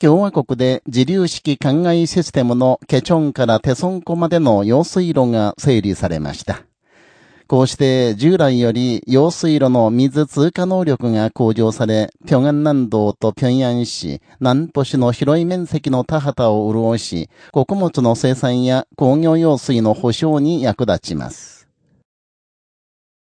共和国で自流式灌漑システムのケチョンからテソン湖までの用水路が整理されました。こうして従来より用水路の水通過能力が向上され、平安南道と平安市、南都市の広い面積の田畑を潤し、穀物の生産や工業用水の保障に役立ちます。